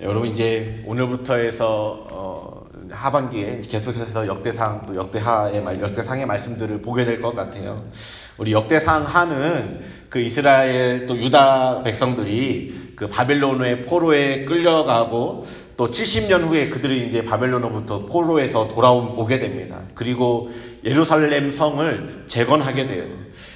여러분 이제 오늘부터 해서 어, 하반기에 계속해서 역대상 또 역대하의 말 역대상의 말씀들을 보게 될 것 같아요. 우리 역대상 하는 그 이스라엘 또 유다 백성들이 그 바벨론의 포로에 끌려가고 또 70년 후에 그들이 이제 바벨론으로부터 포로에서 돌아온 오게 됩니다. 그리고 예루살렘 성을 재건하게 돼요.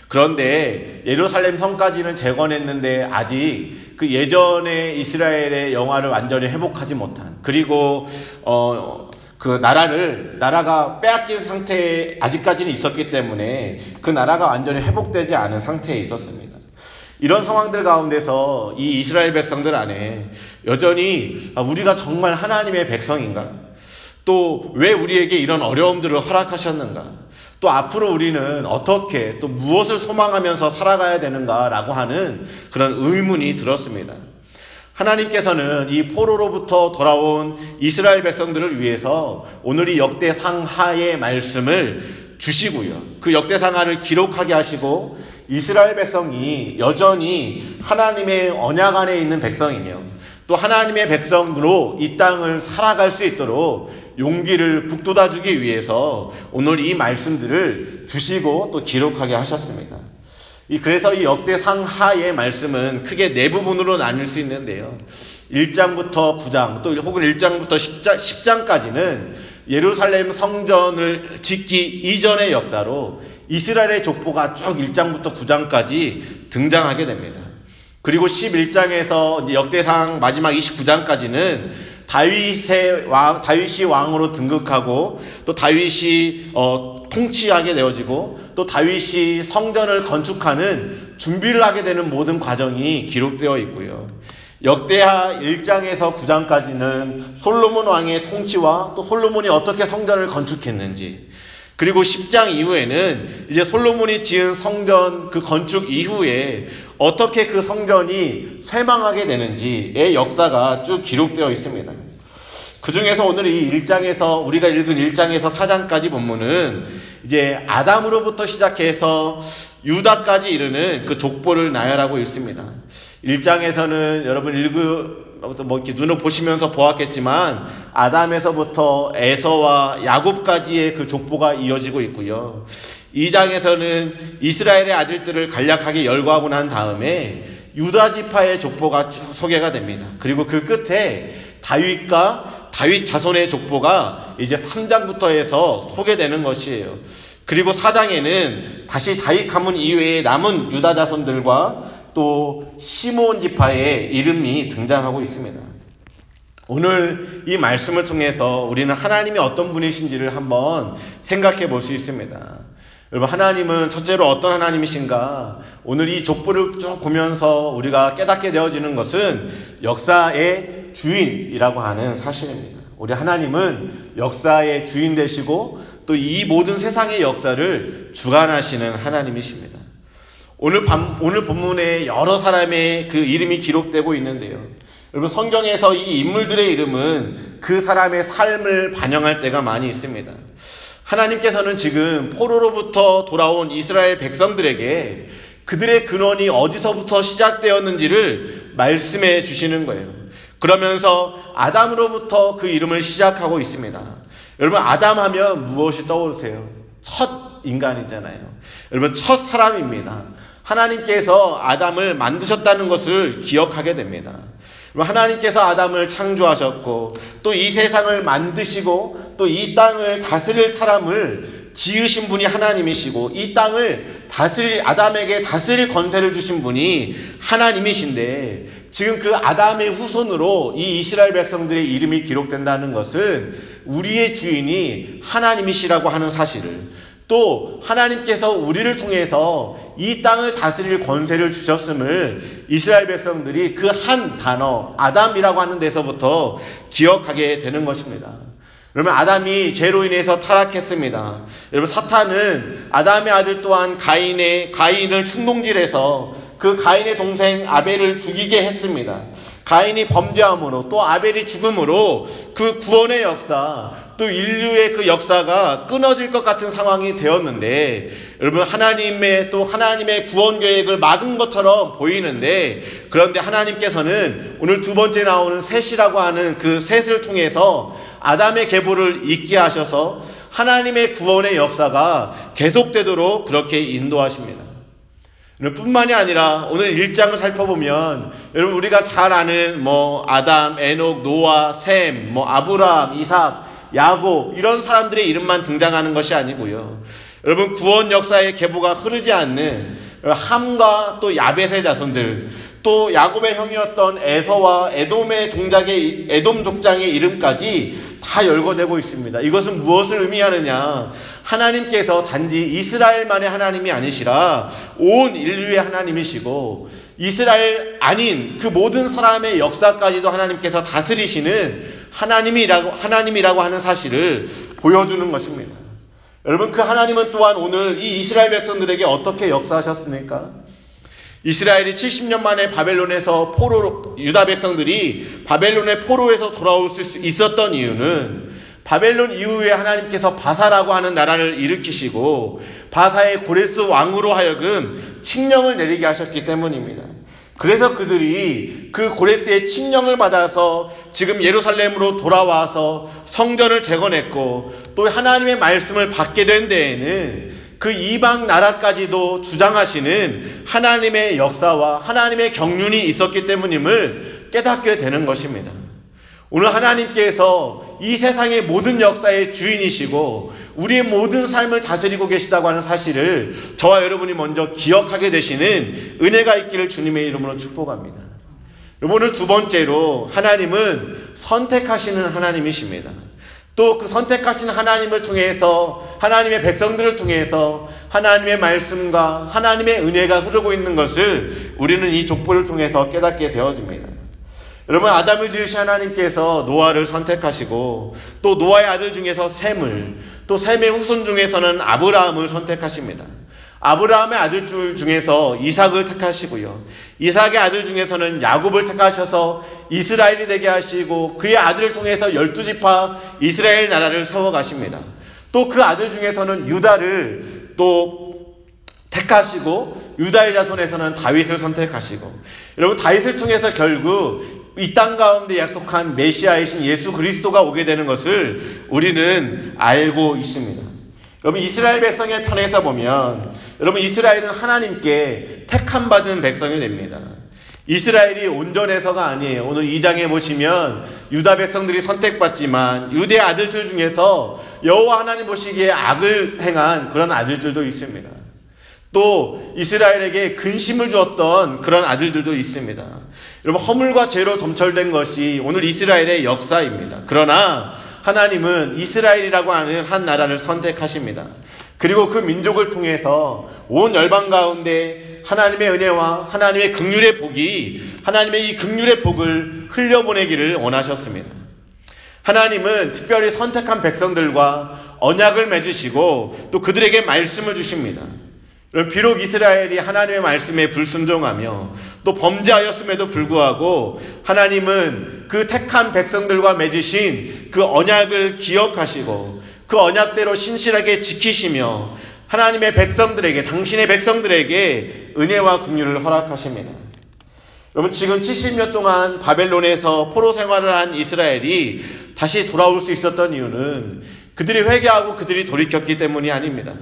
그런데 예루살렘 성까지는 재건했는데 아직 그 예전의 이스라엘의 영화를 완전히 회복하지 못한 그리고 어, 그 나라를 나라가 빼앗긴 상태에 아직까지는 있었기 때문에 그 나라가 완전히 회복되지 않은 상태에 있었습니다. 이런 상황들 가운데서 이 이스라엘 백성들 안에 여전히 아, 우리가 정말 하나님의 백성인가? 또 왜 우리에게 이런 어려움들을 허락하셨는가? 또 앞으로 우리는 어떻게 또 무엇을 소망하면서 살아가야 되는가라고 하는 그런 의문이 들었습니다. 하나님께서는 이 포로로부터 돌아온 이스라엘 백성들을 위해서 오늘 이 역대상 하의 말씀을 주시고요. 그 역대상 하를 기록하게 하시고 이스라엘 백성이 여전히 하나님의 언약 안에 있는 백성이며 또 하나님의 백성으로 이 땅을 살아갈 수 있도록 용기를 북돋아주기 위해서 오늘 이 말씀들을 주시고 또 기록하게 하셨습니다. 그래서 이 역대상 하의 말씀은 크게 네 부분으로 나눌 수 있는데요. 1장부터 9장, 또 혹은 1장부터 10장, 까지는 예루살렘 성전을 짓기 이전의 역사로 이스라엘의 족보가 쭉 1장부터 9장까지 등장하게 됩니다. 그리고 11장에서 역대상 마지막 29장까지는 다윗의 왕, 다윗이 왕으로 등극하고 또 다윗이 어, 통치하게 되어지고 또 다윗이 성전을 건축하는 준비를 하게 되는 모든 과정이 기록되어 있고요. 역대하 1장에서 9장까지는 솔로몬 왕의 통치와 또 솔로몬이 어떻게 성전을 건축했는지 그리고 10장 이후에는 이제 솔로몬이 지은 성전 그 건축 이후에 어떻게 그 성전이 쇠망하게 되는지의 역사가 쭉 기록되어 있습니다. 그 중에서 오늘 이 1장에서 우리가 읽은 1장에서 4장까지 본문은 이제 아담으로부터 시작해서 유다까지 이르는 그 족보를 나열하고 있습니다. 1장에서는 여러분 읽으 뭐 이렇게 눈을 보시면서 보았겠지만 아담에서부터 에서와 야곱까지의 그 족보가 이어지고 있고요. 2장에서는 이스라엘의 아들들을 간략하게 열거하고 난 다음에 유다 지파의 족보가 소개가 됩니다. 그리고 그 끝에 다윗과 다윗 자손의 족보가 이제 3장부터 해서 소개되는 것이에요. 그리고 4장에는 다시 다윗 가문 이외에 남은 유다 자손들과 또 시몬 지파의 이름이 등장하고 있습니다. 오늘 이 말씀을 통해서 우리는 하나님이 어떤 분이신지를 한번 생각해 볼 수 있습니다. 여러분, 하나님은 첫째로 어떤 하나님이신가? 오늘 이 족보를 쭉 보면서 우리가 깨닫게 되어지는 것은 역사의 주인이라고 하는 사실입니다. 우리 하나님은 역사의 주인 되시고 또 이 모든 세상의 역사를 주관하시는 하나님이십니다. 오늘 밤, 오늘 본문에 여러 사람의 그 이름이 기록되고 있는데요. 여러분 성경에서 이 인물들의 이름은 그 사람의 삶을 반영할 때가 많이 있습니다. 하나님께서는 지금 포로로부터 돌아온 이스라엘 백성들에게 그들의 근원이 어디서부터 시작되었는지를 말씀해 주시는 거예요. 그러면서 아담으로부터 그 이름을 시작하고 있습니다. 여러분, 아담 하면 무엇이 떠오르세요? 첫 인간이잖아요. 여러분, 첫 사람입니다. 하나님께서 아담을 만드셨다는 것을 기억하게 됩니다. 하나님께서 아담을 창조하셨고 또 이 세상을 만드시고 또 이 땅을 다스릴 사람을 지으신 분이 하나님이시고 이 땅을 다스릴 아담에게 다스릴 권세를 주신 분이 하나님이신데 지금 그 아담의 후손으로 이 이스라엘 백성들의 이름이 기록된다는 것은 우리의 주인이 하나님이시라고 하는 사실을 또 하나님께서 우리를 통해서 이 땅을 다스릴 권세를 주셨음을 이스라엘 백성들이 그 한 단어 아담이라고 하는 데서부터 기억하게 되는 것입니다. 여러분 아담이 죄로 인해서 타락했습니다. 여러분 사탄은 아담의 아들 또한 가인의 가인을 충동질해서 그 가인의 동생 아벨을 죽이게 했습니다. 가인이 범죄함으로 또 아벨이 죽음으로 그 구원의 역사 또 인류의 그 역사가 끊어질 것 같은 상황이 되었는데 여러분 하나님의 또 하나님의 구원 계획을 막은 것처럼 보이는데 그런데 하나님께서는 오늘 두 번째 나오는 셋이라고 하는 그 셋을 통해서 아담의 계보를 잊게 하셔서 하나님의 구원의 역사가 계속되도록 그렇게 인도하십니다. 뿐만이 아니라 오늘 1장을 살펴보면 여러분 우리가 잘 아는 뭐 아담, 에녹, 노아, 셈, 뭐 아브라함, 이삭, 야곱 이런 사람들의 이름만 등장하는 것이 아니고요. 여러분 구원 역사의 계보가 흐르지 않는 함과 또 야벳의 자손들 또 야곱의 형이었던 에서와 에돔의 종작의 에돔 족장의 이름까지 다 열거되고 있습니다. 이것은 무엇을 의미하느냐? 하나님께서 단지 이스라엘만의 하나님이 아니시라 온 인류의 하나님이시고 이스라엘 아닌 그 모든 사람의 역사까지도 하나님께서 다스리시는 하나님이라고 하나님이라고 하는 사실을 보여주는 것입니다. 여러분 그 하나님은 또한 오늘 이 이스라엘 백성들에게 어떻게 역사하셨습니까? 이스라엘이 70년 만에 바벨론에서 포로 유다 백성들이 바벨론의 포로에서 돌아올 수 있었던 이유는 바벨론 이후에 하나님께서 바사라고 하는 나라를 일으키시고 바사의 고레스 왕으로 하여금 칙령을 내리게 하셨기 때문입니다. 그래서 그들이 그 고레스의 칙령을 받아서 지금 예루살렘으로 돌아와서 성전을 재건했고 또 하나님의 말씀을 받게 된 데에는 그 이방 나라까지도 주장하시는 하나님의 역사와 하나님의 경륜이 있었기 때문임을 깨닫게 되는 것입니다. 오늘 하나님께서 이 세상의 모든 역사의 주인이시고 우리의 모든 삶을 다스리고 계시다고 하는 사실을 저와 여러분이 먼저 기억하게 되시는 은혜가 있기를 주님의 이름으로 축복합니다. 오늘 두 번째로 하나님은 선택하시는 하나님이십니다. 또 그 선택하신 하나님을 통해서 하나님의 백성들을 통해서 하나님의 말씀과 하나님의 은혜가 흐르고 있는 것을 우리는 이 족보를 통해서 깨닫게 되어집니다. 여러분 아담을 지으신 하나님께서 노아를 선택하시고 또 노아의 아들 중에서 셈을 또 셈의 후손 중에서는 아브라함을 선택하십니다. 아브라함의 아들 중에서 이삭을 택하시고요. 이삭의 아들 중에서는 야곱을 택하셔서 이스라엘이 되게 하시고 그의 아들을 통해서 열두 지파 이스라엘 나라를 세워 가십니다. 또 그 아들 중에서는 유다를 또 택하시고 유다의 자손에서는 다윗을 선택하시고 여러분 다윗을 통해서 결국 이땅 가운데 약속한 메시아이신 예수 그리스도가 오게 되는 것을 우리는 알고 있습니다. 여러분 이스라엘 백성의 편에서 보면 여러분 이스라엘은 하나님께 택함 받은 백성이 됩니다. 이스라엘이 온전해서가 아니에요. 오늘 2장에 보시면 유다 백성들이 선택받지만 유대 아들들 중에서 여호와 하나님 보시기에 악을 행한 그런 아들들도 있습니다. 또 이스라엘에게 근심을 주었던 그런 아들들도 있습니다. 여러분 허물과 죄로 점철된 것이 오늘 이스라엘의 역사입니다. 그러나 하나님은 이스라엘이라고 하는 한 나라를 선택하십니다. 그리고 그 민족을 통해서 온 열방 가운데 하나님의 은혜와 하나님의 극률의 복이 하나님의 이 극률의 복을 흘려보내기를 원하셨습니다. 하나님은 특별히 선택한 백성들과 언약을 맺으시고 또 그들에게 말씀을 주십니다. 비록 이스라엘이 하나님의 말씀에 불순종하며 또 범죄하였음에도 불구하고 하나님은 그 택한 백성들과 맺으신 그 언약을 기억하시고 그 언약대로 신실하게 지키시며 하나님의 백성들에게 당신의 백성들에게 은혜와 긍휼을 허락하십니다. 여러분 지금 70년 동안 바벨론에서 포로 생활을 한 이스라엘이 다시 돌아올 수 있었던 이유는 그들이 회개하고 그들이 돌이켰기 때문이 아닙니다.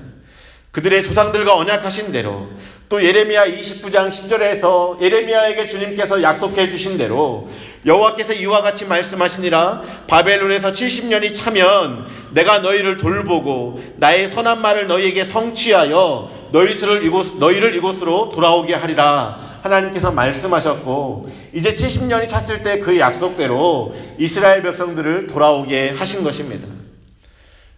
그들의 조상들과 언약하신 대로 또 예레미야 29장 10절에서 예레미야에게 주님께서 약속해 주신 대로 여호와께서 이와 같이 말씀하시니라 바벨론에서 70년이 차면 내가 너희를 돌보고 나의 선한 말을 너희에게 성취하여 너희를 이곳 너희를 이곳으로 돌아오게 하리라 하나님께서 말씀하셨고 이제 70년이 찼을 때 그 약속대로 이스라엘 백성들을 돌아오게 하신 것입니다.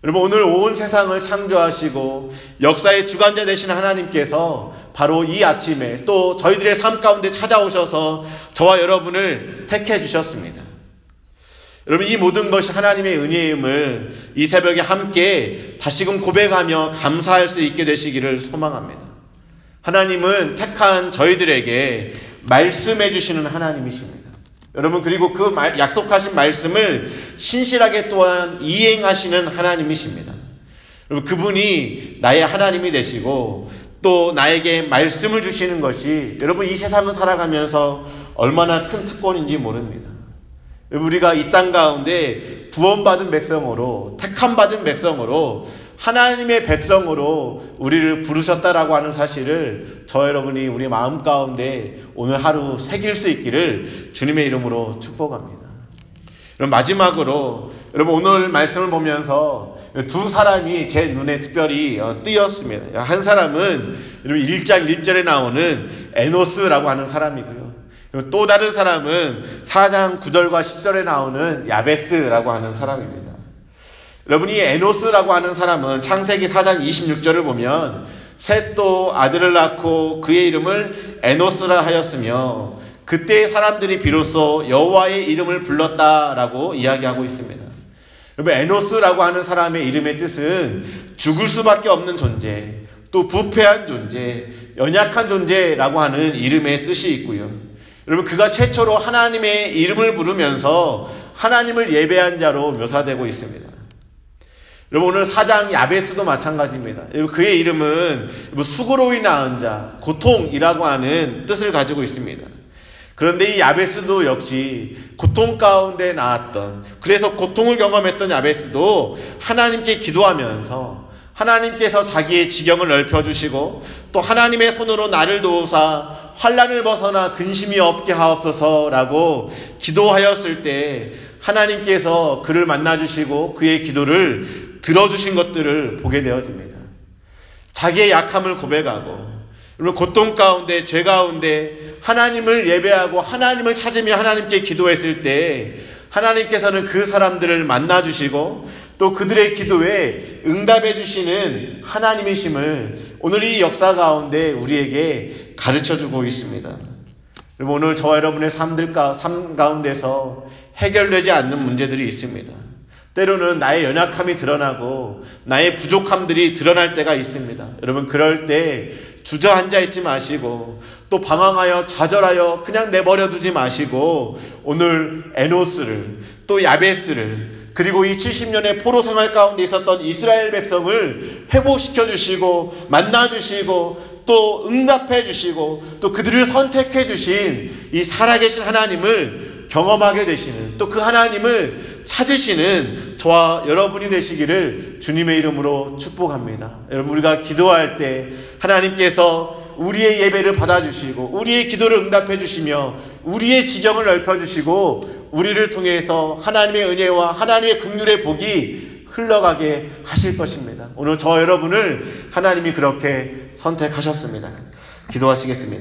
여러분 오늘 온 세상을 창조하시고 역사의 주관자 되신 하나님께서 바로 이 아침에 또 저희들의 삶 가운데 찾아오셔서 저와 여러분을 택해 주셨습니다. 여러분 이 모든 것이 하나님의 은혜임을 이 새벽에 함께 다시금 고백하며 감사할 수 있게 되시기를 소망합니다. 하나님은 택한 저희들에게 말씀해 주시는 하나님이십니다. 여러분 그리고 그 약속하신 말씀을 신실하게 또한 이행하시는 하나님이십니다. 여러분 그분이 나의 하나님이 되시고 또 나에게 말씀을 주시는 것이 여러분 이 세상을 살아가면서 얼마나 큰 특권인지 모릅니다. 우리가 이 땅 가운데 구원받은 백성으로 택함 받은 백성으로 하나님의 백성으로 우리를 부르셨다라고 하는 사실을 저 여러분이 우리 마음 가운데 오늘 하루 새길 수 있기를 주님의 이름으로 축복합니다. 그럼 마지막으로 여러분 오늘 말씀을 보면서 두 사람이 제 눈에 특별히 어, 띄었습니다. 한 사람은 여러분 1장 1절에 나오는 에노스라고 하는 사람이고요. 또 다른 사람은 4장 9절과 10절에 나오는 야베스라고 하는 사람입니다. 여러분 이 에노스라고 하는 사람은 창세기 4장 26절을 보면 셋도 아들을 낳고 그의 이름을 에노스라 하였으며 그때 사람들이 비로소 여호와의 이름을 불렀다라고 이야기하고 있습니다. 여러분 에노스라고 하는 사람의 이름의 뜻은 죽을 수밖에 없는 존재, 또 부패한 존재, 연약한 존재라고 하는 이름의 뜻이 있고요. 여러분 그가 최초로 하나님의 이름을 부르면서 하나님을 예배한 자로 묘사되고 있습니다. 여러분 오늘 사장 야베스도 마찬가지입니다. 그의 이름은 수고로 인한 자, 고통이라고 하는 뜻을 가지고 있습니다. 그런데 이 야베스도 역시 고통 가운데 나왔던 그래서 고통을 경험했던 야베스도 하나님께 기도하면서 하나님께서 자기의 지경을 넓혀 주시고 또 하나님의 손으로 나를 도우사 환란을 벗어나 근심이 없게 하옵소서라고 기도하였을 때 하나님께서 그를 만나 주시고 그의 기도를 들어 주신 것들을 보게 되어집니다. 자기의 약함을 고백하고 그리고 고통 가운데 죄 가운데 하나님을 예배하고 하나님을 찾으며 하나님께 기도했을 때 하나님께서는 그 사람들을 만나 주시고 또 그들의 기도에 응답해 주시는 하나님이심을 오늘 이 역사 가운데 우리에게 가르쳐 주고 있습니다. 여러분 오늘 저와 여러분의 삶들 가, 삶 가운데서 해결되지 않는 문제들이 있습니다. 때로는 나의 연약함이 드러나고 나의 부족함들이 드러날 때가 있습니다. 여러분 그럴 때 주저앉아 있지 마시고 또 방황하여 좌절하여 그냥 내버려 두지 마시고 오늘 에노스를 또 야베스를 그리고 이 70년의 포로 생활 가운데 있었던 이스라엘 백성을 회복시켜 주시고 만나 주시고 또 응답해 주시고 또 그들을 선택해 주신 이 살아계신 하나님을 경험하게 되시는 또 그 하나님을 찾으시는 저와 여러분이 되시기를 주님의 이름으로 축복합니다. 여러분 우리가 기도할 때 하나님께서 우리의 예배를 받아주시고 우리의 기도를 응답해 주시며 우리의 지경을 넓혀 주시고 우리를 통해서 하나님의 은혜와 하나님의 긍휼의 복이 흘러가게 하실 것입니다. 오늘 저 여러분을 하나님이 그렇게 선택하셨습니다. 기도하시겠습니다.